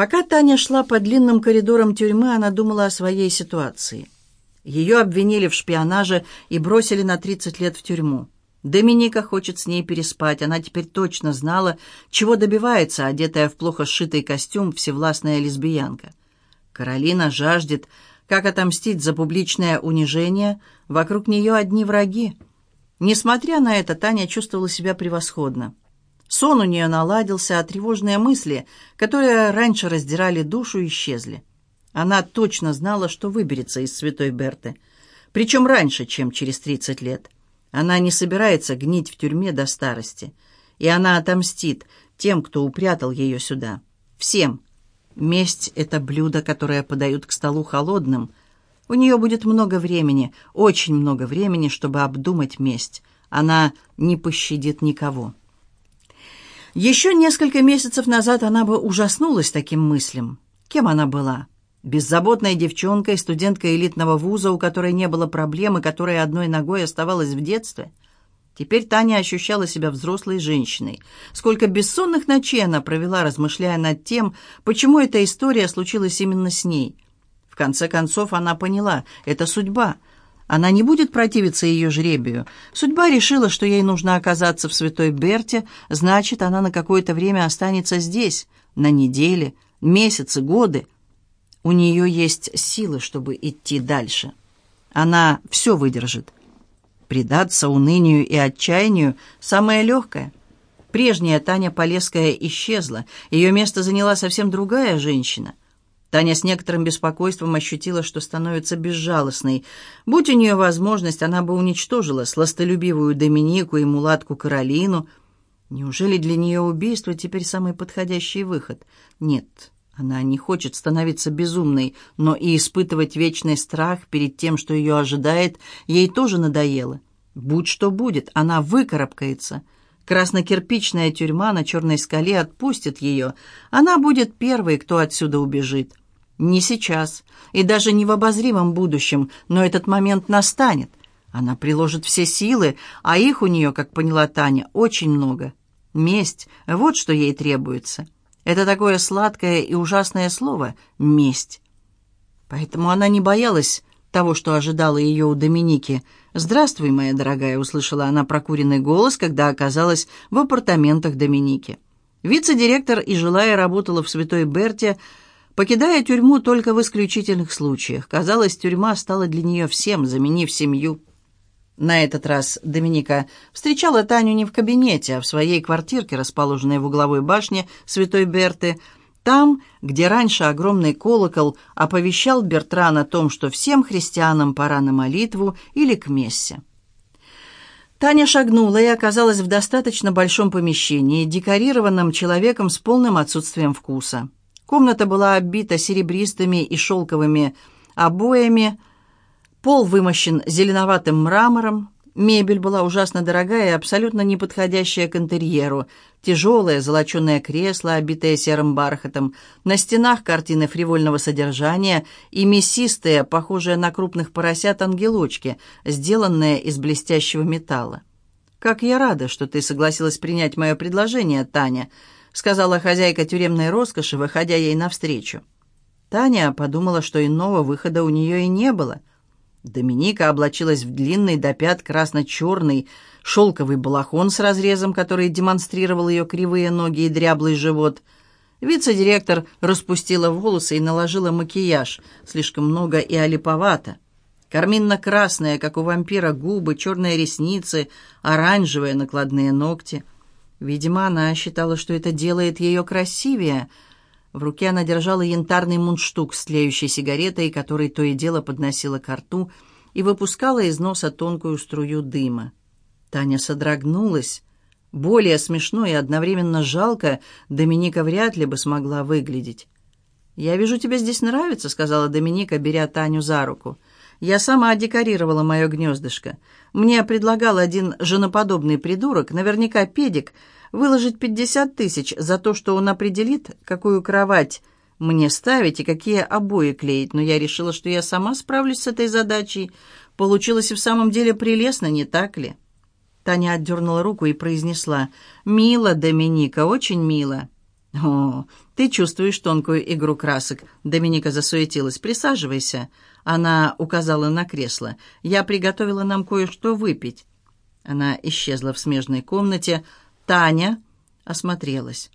Пока Таня шла по длинным коридорам тюрьмы, она думала о своей ситуации. Ее обвинили в шпионаже и бросили на 30 лет в тюрьму. Доминика хочет с ней переспать. Она теперь точно знала, чего добивается, одетая в плохо сшитый костюм всевластная лесбиянка. Каролина жаждет, как отомстить за публичное унижение. Вокруг нее одни враги. Несмотря на это, Таня чувствовала себя превосходно. Сон у нее наладился, а тревожные мысли, которые раньше раздирали душу, исчезли. Она точно знала, что выберется из святой Берты. Причем раньше, чем через 30 лет. Она не собирается гнить в тюрьме до старости. И она отомстит тем, кто упрятал ее сюда. Всем. Месть — это блюдо, которое подают к столу холодным. У нее будет много времени, очень много времени, чтобы обдумать месть. Она не пощадит никого. Еще несколько месяцев назад она бы ужаснулась таким мыслям. Кем она была? Беззаботной девчонкой, студенткой элитного вуза, у которой не было проблемы, которая одной ногой оставалась в детстве. Теперь Таня ощущала себя взрослой женщиной. Сколько бессонных ночей она провела, размышляя над тем, почему эта история случилась именно с ней. В конце концов она поняла – это судьба – она не будет противиться ее жребию. Судьба решила, что ей нужно оказаться в Святой Берте, значит, она на какое-то время останется здесь, на недели, месяцы, годы. У нее есть силы, чтобы идти дальше. Она все выдержит. Предаться унынию и отчаянию – самое легкое. Прежняя Таня Полесская исчезла. Ее место заняла совсем другая женщина. Таня с некоторым беспокойством ощутила, что становится безжалостной. Будь у нее возможность, она бы уничтожила сластолюбивую Доминику и мулатку Каролину. Неужели для нее убийство теперь самый подходящий выход? Нет, она не хочет становиться безумной, но и испытывать вечный страх перед тем, что ее ожидает, ей тоже надоело. Будь что будет, она выкарабкается. Краснокирпичная тюрьма на черной скале отпустит ее. Она будет первой, кто отсюда убежит. Не сейчас, и даже не в обозримом будущем, но этот момент настанет. Она приложит все силы, а их у нее, как поняла Таня, очень много. Месть — вот что ей требуется. Это такое сладкое и ужасное слово — месть. Поэтому она не боялась того, что ожидала ее у Доминики. «Здравствуй, моя дорогая», — услышала она прокуренный голос, когда оказалась в апартаментах Доминики. Вице-директор и жилая работала в Святой Берте, Покидая тюрьму только в исключительных случаях, казалось, тюрьма стала для нее всем, заменив семью. На этот раз Доминика встречала Таню не в кабинете, а в своей квартирке, расположенной в угловой башне Святой Берты, там, где раньше огромный колокол оповещал Бертран о том, что всем христианам пора на молитву или к мессе. Таня шагнула и оказалась в достаточно большом помещении, декорированном человеком с полным отсутствием вкуса. Комната была оббита серебристыми и шелковыми обоями, пол вымощен зеленоватым мрамором, мебель была ужасно дорогая и абсолютно не подходящая к интерьеру. Тяжелое золоченое кресло, обитое серым бархатом, на стенах картины фривольного содержания и мясистые, похожие на крупных поросят, ангелочки, сделанные из блестящего металла. «Как я рада, что ты согласилась принять мое предложение, Таня», сказала хозяйка тюремной роскоши, выходя ей навстречу. Таня подумала, что иного выхода у нее и не было. Доминика облачилась в длинный до пят красно-черный шелковый балахон с разрезом, который демонстрировал ее кривые ноги и дряблый живот. Вице-директор распустила волосы и наложила макияж, слишком много и олиповато. Карминно-красные, как у вампира, губы, черные ресницы, оранжевые накладные ногти — Видимо, она считала, что это делает ее красивее. В руке она держала янтарный мундштук с тлеющей сигаретой, который то и дело подносила к рту и выпускала из носа тонкую струю дыма. Таня содрогнулась. Более смешно и одновременно жалко Доминика вряд ли бы смогла выглядеть. «Я вижу, тебе здесь нравится», — сказала Доминика, беря Таню за руку. «Я сама декорировала мое гнездышко. Мне предлагал один женоподобный придурок, наверняка педик, выложить пятьдесят тысяч за то, что он определит, какую кровать мне ставить и какие обои клеить, но я решила, что я сама справлюсь с этой задачей. Получилось и в самом деле прелестно, не так ли?» Таня отдернула руку и произнесла «Мило, Доминика, очень мило». «О, ты чувствуешь тонкую игру красок», — Доминика засуетилась. «Присаживайся». Она указала на кресло. «Я приготовила нам кое-что выпить». Она исчезла в смежной комнате. Таня осмотрелась.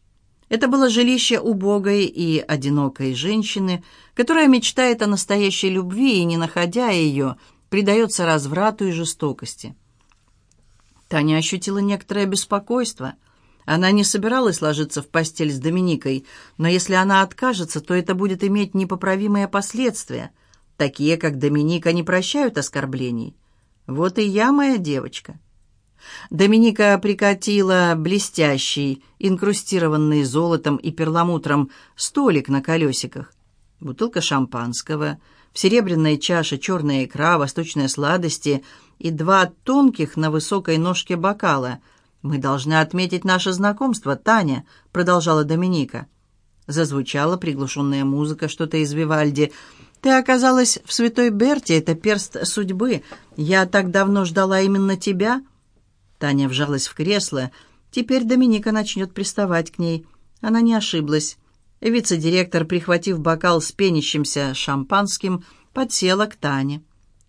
Это было жилище убогой и одинокой женщины, которая мечтает о настоящей любви и, не находя ее, предается разврату и жестокости. Таня ощутила некоторое беспокойство — она не собиралась ложиться в постель с Доминикой, но если она откажется, то это будет иметь непоправимые последствия. Такие, как Доминика, не прощают оскорблений. Вот и я, моя девочка. Доминика прикатила блестящий, инкрустированный золотом и перламутром столик на колесиках. Бутылка шампанского, в серебряной чаше черная икра, восточные сладости и два тонких на высокой ножке бокала — «Мы должны отметить наше знакомство, Таня», — продолжала Доминика. Зазвучала приглушенная музыка, что-то из Вивальди. «Ты оказалась в Святой Берте, это перст судьбы. Я так давно ждала именно тебя». Таня вжалась в кресло. Теперь Доминика начнет приставать к ней. Она не ошиблась. Вице-директор, прихватив бокал с пенящимся шампанским, подсела к Тане.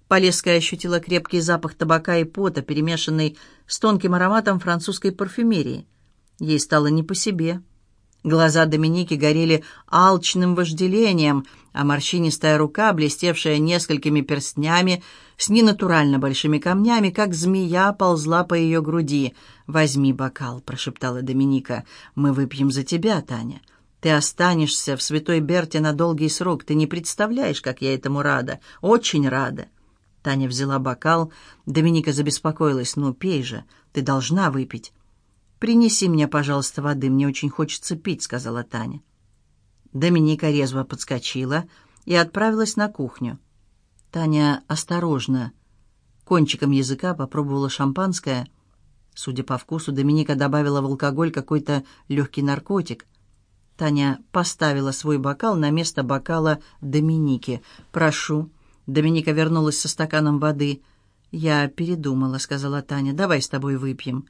Полесская ощутила крепкий запах табака и пота, перемешанный с тонким ароматом французской парфюмерии. Ей стало не по себе. Глаза Доминики горели алчным вожделением, а морщинистая рука, блестевшая несколькими перстнями, с ненатурально большими камнями, как змея, ползла по ее груди. «Возьми бокал», — прошептала Доминика. «Мы выпьем за тебя, Таня. Ты останешься в Святой Берте на долгий срок. Ты не представляешь, как я этому рада. Очень рада». Таня взяла бокал. Доминика забеспокоилась. «Ну, пей же, ты должна выпить». «Принеси мне, пожалуйста, воды, мне очень хочется пить», — сказала Таня. Доминика резво подскочила и отправилась на кухню. Таня осторожно, кончиком языка попробовала шампанское. Судя по вкусу, Доминика добавила в алкоголь какой-то легкий наркотик. Таня поставила свой бокал на место бокала Доминики. «Прошу». Доминика вернулась со стаканом воды. «Я передумала», — сказала Таня. «Давай с тобой выпьем».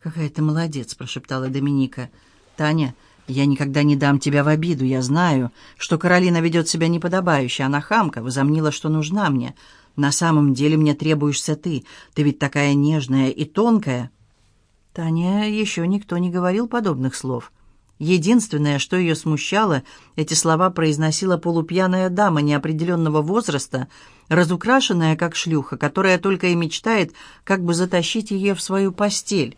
«Какая ты молодец», — прошептала Доминика. «Таня, я никогда не дам тебя в обиду. Я знаю, что Каролина ведет себя неподобающе. Она хамка, возомнила, что нужна мне. На самом деле мне требуешься ты. Ты ведь такая нежная и тонкая». Таня еще никто не говорил подобных слов. Единственное, что ее смущало, эти слова произносила полупьяная дама неопределенного возраста, разукрашенная как шлюха, которая только и мечтает, как бы затащить ее в свою постель.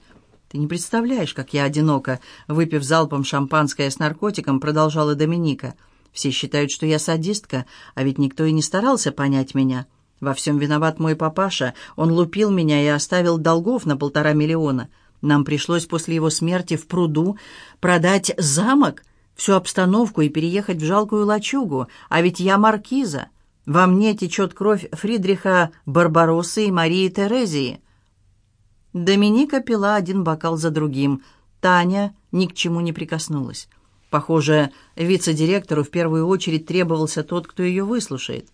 «Ты не представляешь, как я одинока», — выпив залпом шампанское с наркотиком, продолжала Доминика. «Все считают, что я садистка, а ведь никто и не старался понять меня. Во всем виноват мой папаша. Он лупил меня и оставил долгов на полтора миллиона». Нам пришлось после его смерти в пруду продать замок, всю обстановку и переехать в жалкую лачугу, а ведь я маркиза. Во мне течет кровь Фридриха Барбароссы и Марии Терезии. Доминика пила один бокал за другим. Таня ни к чему не прикоснулась. Похоже, вице-директору в первую очередь требовался тот, кто ее выслушает.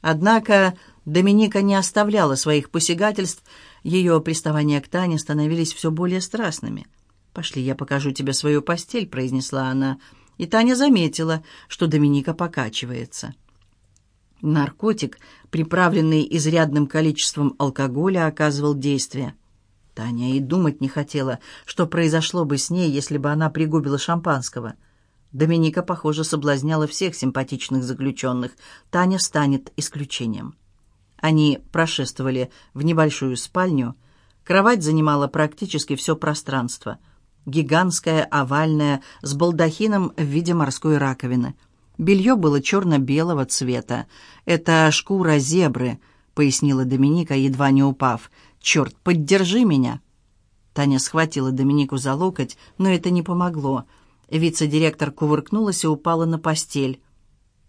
Однако Доминика не оставляла своих посягательств, ее приставания к Тане становились все более страстными. «Пошли, я покажу тебе свою постель», — произнесла она, и Таня заметила, что Доминика покачивается. Наркотик, приправленный изрядным количеством алкоголя, оказывал действие. Таня и думать не хотела, что произошло бы с ней, если бы она пригубила шампанского. Доминика, похоже, соблазняла всех симпатичных заключенных. Таня станет исключением. Они прошествовали в небольшую спальню. Кровать занимала практически все пространство. Гигантская, овальная, с балдахином в виде морской раковины. Белье было черно-белого цвета. «Это шкура зебры», — пояснила Доминика, едва не упав. «Черт, поддержи меня!» Таня схватила Доминику за локоть, но это не помогло. Вице-директор кувыркнулась и упала на постель.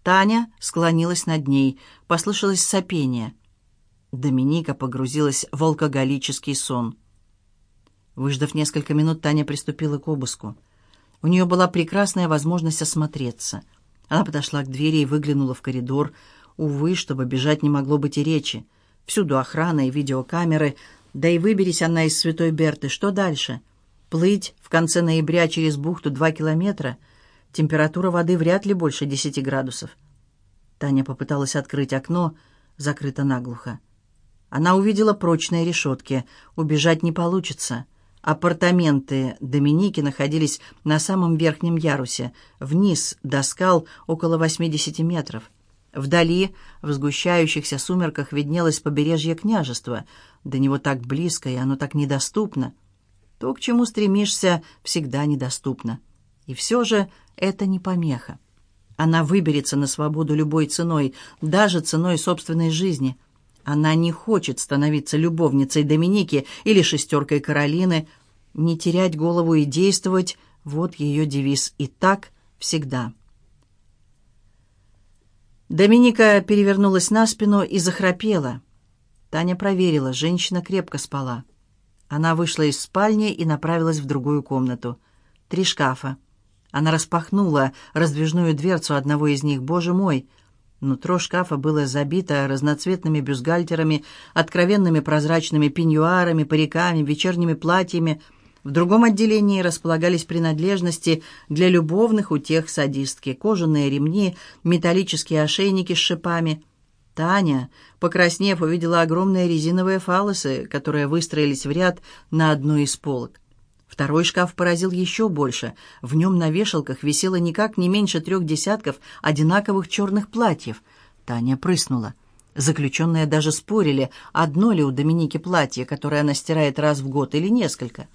Таня склонилась над ней. Послышалось сопение. Доминика погрузилась в алкоголический сон. Выждав несколько минут, Таня приступила к обыску. У нее была прекрасная возможность осмотреться. Она подошла к двери и выглянула в коридор. Увы, чтобы бежать не могло быть и речи. Всюду охрана и видеокамеры. Да и выберись она из Святой Берты. Что дальше? Плыть в конце ноября через бухту два километра? Температура воды вряд ли больше десяти градусов. Таня попыталась открыть окно, закрыто наглухо. Она увидела прочные решетки. Убежать не получится. Апартаменты Доминики находились на самом верхнем ярусе, вниз до скал около 80 метров. Вдали, в сгущающихся сумерках, виднелось побережье княжества. До него так близко, и оно так недоступно. То, к чему стремишься, всегда недоступно. И все же это не помеха. Она выберется на свободу любой ценой, даже ценой собственной жизни. Она не хочет становиться любовницей Доминики или шестеркой Каролины. Не терять голову и действовать — вот ее девиз. И так всегда. Доминика перевернулась на спину и захрапела. Таня проверила, женщина крепко спала. Она вышла из спальни и направилась в другую комнату. Три шкафа. Она распахнула раздвижную дверцу одного из них. Боже мой! Нутро шкафа было забито разноцветными бюстгальтерами, откровенными прозрачными пеньюарами, париками, вечерними платьями. В другом отделении располагались принадлежности для любовных утех садистки, кожаные ремни, металлические ошейники с шипами. Таня, покраснев, увидела огромные резиновые фалосы, которые выстроились в ряд на одной из полок. Второй шкаф поразил еще больше. В нем на вешалках висело никак не меньше трех десятков одинаковых черных платьев. Таня прыснула. Заключенные даже спорили, одно ли у Доминики платье, которое она стирает раз в год, или несколько.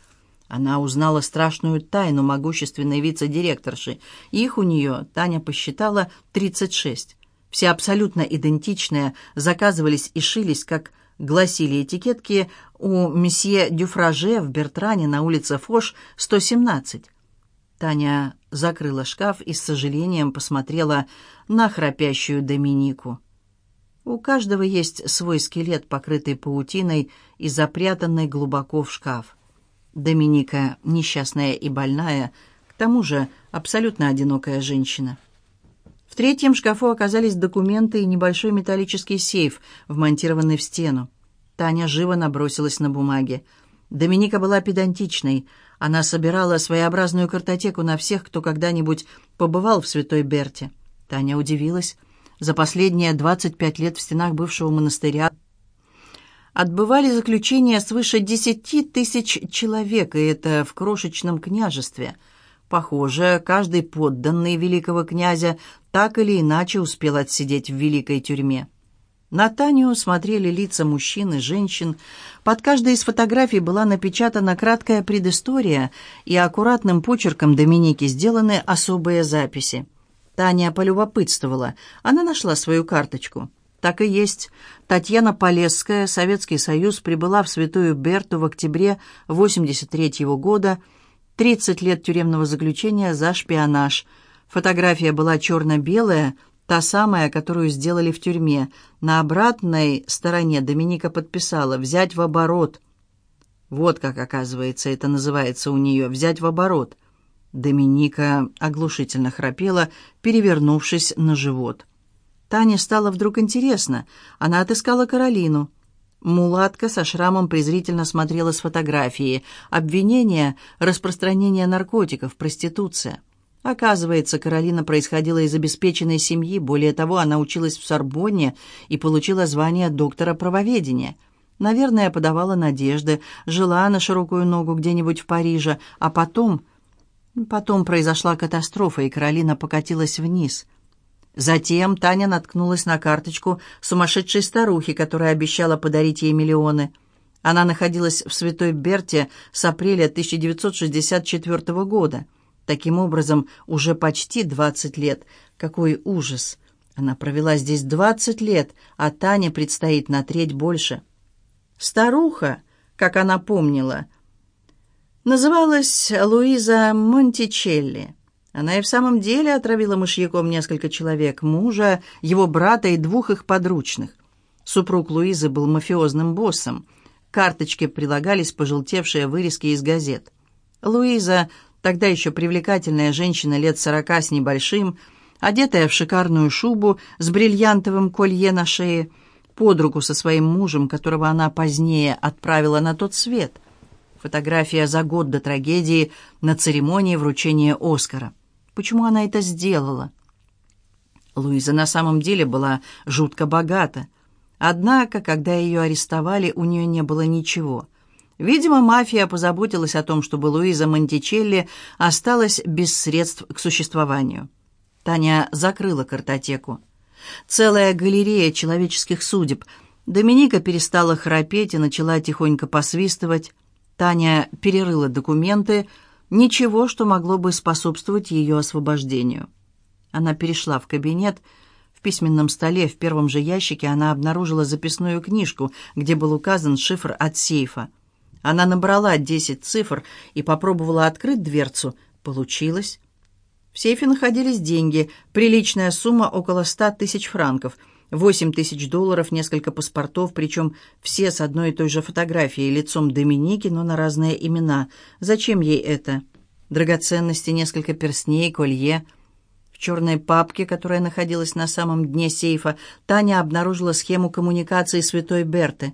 Она узнала страшную тайну могущественной вице-директорши. Их у нее, Таня посчитала, 36. Все абсолютно идентичные, заказывались и шились, как гласили этикетки у месье Дюфраже в Бертране на улице Фош, 117. Таня закрыла шкаф и с сожалением посмотрела на храпящую Доминику. У каждого есть свой скелет, покрытый паутиной и запрятанный глубоко в шкаф. Доминика несчастная и больная, к тому же абсолютно одинокая женщина. В третьем шкафу оказались документы и небольшой металлический сейф, вмонтированный в стену. Таня живо набросилась на бумаги. Доминика была педантичной. Она собирала своеобразную картотеку на всех, кто когда-нибудь побывал в Святой Берте. Таня удивилась. За последние 25 лет в стенах бывшего монастыря отбывали заключение свыше 10 тысяч человек, и это в крошечном княжестве – Похоже, каждый подданный великого князя так или иначе успел отсидеть в великой тюрьме. На Таню смотрели лица мужчин и женщин. Под каждой из фотографий была напечатана краткая предыстория, и аккуратным почерком Доминики сделаны особые записи. Таня полюбопытствовала. Она нашла свою карточку. Так и есть. Татьяна Полесская, Советский Союз, прибыла в Святую Берту в октябре 83 -го года – 30 лет тюремного заключения за шпионаж. Фотография была черно-белая, та самая, которую сделали в тюрьме. На обратной стороне Доминика подписала «взять в оборот». Вот как, оказывается, это называется у нее «взять в оборот». Доминика оглушительно храпела, перевернувшись на живот. Тане стало вдруг интересно. Она отыскала Каролину. Мулатка со шрамом презрительно смотрела с фотографии. Обвинение – распространение наркотиков, проституция. Оказывается, Каролина происходила из обеспеченной семьи. Более того, она училась в Сорбонне и получила звание доктора правоведения. Наверное, подавала надежды, жила на широкую ногу где-нибудь в Париже, а потом... Потом произошла катастрофа, и Каролина покатилась вниз – Затем Таня наткнулась на карточку сумасшедшей старухи, которая обещала подарить ей миллионы. Она находилась в Святой Берте с апреля 1964 года. Таким образом, уже почти 20 лет. Какой ужас! Она провела здесь 20 лет, а Тане предстоит на треть больше. Старуха, как она помнила, называлась Луиза Монтичелли. Она и в самом деле отравила мышьяком несколько человек, мужа, его брата и двух их подручных. Супруг Луизы был мафиозным боссом. К карточке прилагались пожелтевшие вырезки из газет. Луиза, тогда еще привлекательная женщина лет сорока с небольшим, одетая в шикарную шубу с бриллиантовым колье на шее, под руку со своим мужем, которого она позднее отправила на тот свет. Фотография за год до трагедии на церемонии вручения Оскара. Почему она это сделала? Луиза на самом деле была жутко богата. Однако, когда ее арестовали, у нее не было ничего. Видимо, мафия позаботилась о том, чтобы Луиза Монтичелли осталась без средств к существованию. Таня закрыла картотеку. Целая галерея человеческих судеб. Доминика перестала храпеть и начала тихонько посвистывать. Таня перерыла документы. Ничего, что могло бы способствовать ее освобождению. Она перешла в кабинет. В письменном столе в первом же ящике она обнаружила записную книжку, где был указан шифр от сейфа. Она набрала десять цифр и попробовала открыть дверцу. Получилось. В сейфе находились деньги, приличная сумма около ста тысяч франков, восемь тысяч долларов, несколько паспортов, причем все с одной и той же фотографией, лицом Доминики, но на разные имена. Зачем ей это? Драгоценности, несколько перстней, колье. В черной папке, которая находилась на самом дне сейфа, Таня обнаружила схему коммуникации святой Берты.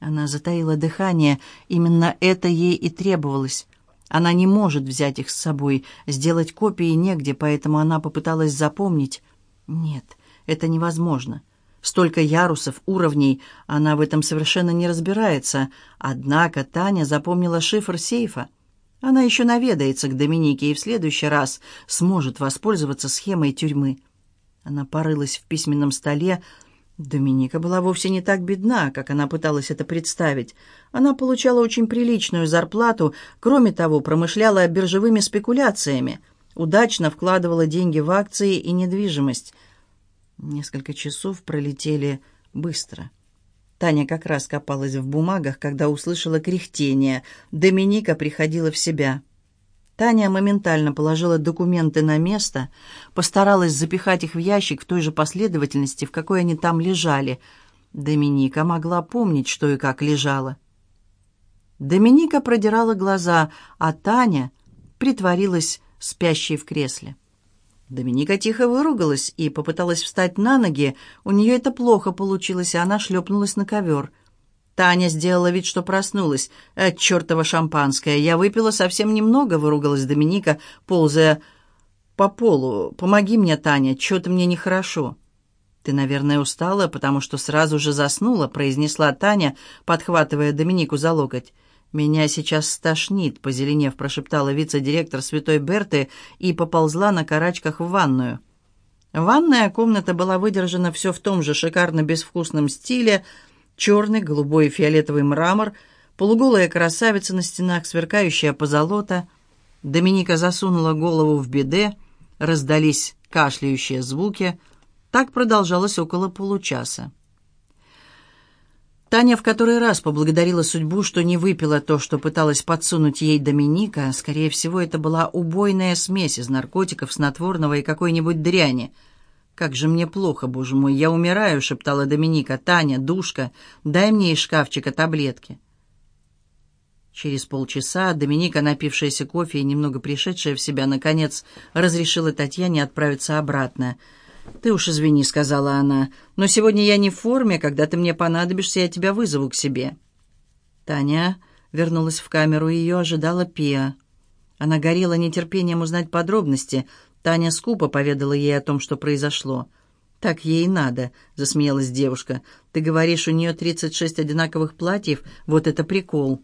Она затаила дыхание, именно это ей и требовалось. Она не может взять их с собой, сделать копии негде, поэтому она попыталась запомнить. Нет, это невозможно. Столько ярусов, уровней, она в этом совершенно не разбирается. Однако Таня запомнила шифр сейфа. Она еще наведается к Доминике и в следующий раз сможет воспользоваться схемой тюрьмы. Она порылась в письменном столе, Доминика была вовсе не так бедна, как она пыталась это представить. Она получала очень приличную зарплату, кроме того, промышляла биржевыми спекуляциями, удачно вкладывала деньги в акции и недвижимость. Несколько часов пролетели быстро. Таня как раз копалась в бумагах, когда услышала кряхтение. Доминика приходила в себя. Таня моментально положила документы на место, постаралась запихать их в ящик в той же последовательности, в какой они там лежали. Доминика могла помнить, что и как лежала. Доминика продирала глаза, а Таня притворилась спящей в кресле. Доминика тихо выругалась и попыталась встать на ноги. У нее это плохо получилось, и она шлепнулась на ковер — Таня сделала вид, что проснулась. «Э, чертова шампанское! Я выпила совсем немного», — выругалась Доминика, ползая по полу. «Помоги мне, Таня, что-то мне нехорошо». «Ты, наверное, устала, потому что сразу же заснула», — произнесла Таня, подхватывая Доминику за локоть. «Меня сейчас стошнит», — позеленев прошептала вице-директор Святой Берты и поползла на карачках в ванную. Ванная комната была выдержана все в том же шикарно безвкусном стиле — черный, голубой и фиолетовый мрамор, полуголая красавица на стенах, сверкающая позолота. Доминика засунула голову в беде, раздались кашляющие звуки. Так продолжалось около получаса. Таня в который раз поблагодарила судьбу, что не выпила то, что пыталась подсунуть ей Доминика. Скорее всего, это была убойная смесь из наркотиков, снотворного и какой-нибудь дряни — «Как же мне плохо, боже мой, я умираю», — шептала Доминика. «Таня, душка, дай мне из шкафчика таблетки». Через полчаса Доминика, напившаяся кофе и немного пришедшая в себя, наконец разрешила Татьяне отправиться обратно. «Ты уж извини», — сказала она, — «но сегодня я не в форме, когда ты мне понадобишься, я тебя вызову к себе». Таня вернулась в камеру, ее ожидала Пиа. Она горела нетерпением узнать подробности, Таня скупо поведала ей о том, что произошло. «Так ей надо», — засмеялась девушка. «Ты говоришь, у нее тридцать шесть одинаковых платьев? Вот это прикол».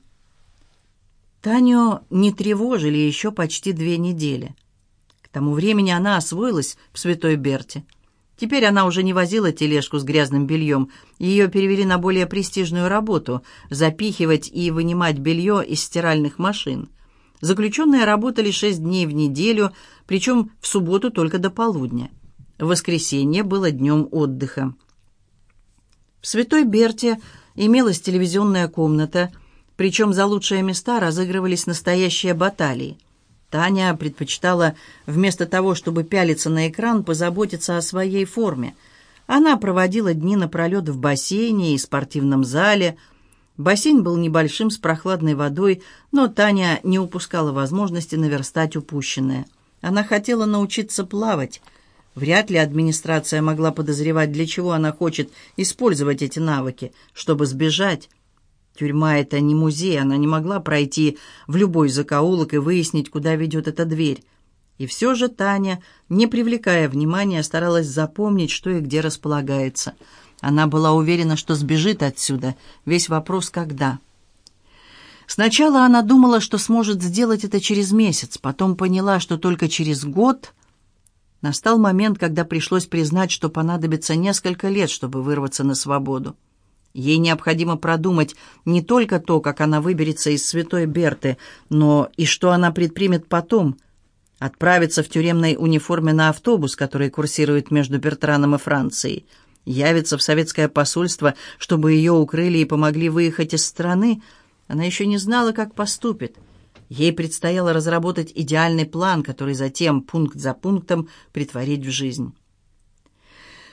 Таню не тревожили еще почти две недели. К тому времени она освоилась в Святой Берте. Теперь она уже не возила тележку с грязным бельем. Ее перевели на более престижную работу — запихивать и вынимать белье из стиральных машин. Заключенные работали шесть дней в неделю, причем в субботу только до полудня. Воскресенье было днем отдыха. В Святой Берте имелась телевизионная комната, причем за лучшие места разыгрывались настоящие баталии. Таня предпочитала вместо того, чтобы пялиться на экран, позаботиться о своей форме. Она проводила дни напролет в бассейне и спортивном зале – Бассейн был небольшим, с прохладной водой, но Таня не упускала возможности наверстать упущенное. Она хотела научиться плавать. Вряд ли администрация могла подозревать, для чего она хочет использовать эти навыки, чтобы сбежать. Тюрьма — это не музей, она не могла пройти в любой закоулок и выяснить, куда ведет эта дверь. И все же Таня, не привлекая внимания, старалась запомнить, что и где располагается. Она была уверена, что сбежит отсюда. Весь вопрос «когда?». Сначала она думала, что сможет сделать это через месяц, потом поняла, что только через год. Настал момент, когда пришлось признать, что понадобится несколько лет, чтобы вырваться на свободу. Ей необходимо продумать не только то, как она выберется из святой Берты, но и что она предпримет потом. Отправиться в тюремной униформе на автобус, который курсирует между Бертраном и Францией. Явиться в советское посольство, чтобы ее укрыли и помогли выехать из страны – она еще не знала, как поступит. Ей предстояло разработать идеальный план, который затем, пункт за пунктом, притворить в жизнь.